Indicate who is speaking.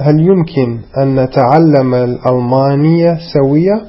Speaker 1: هل يمكن أن نتعلم الألمانية سويا؟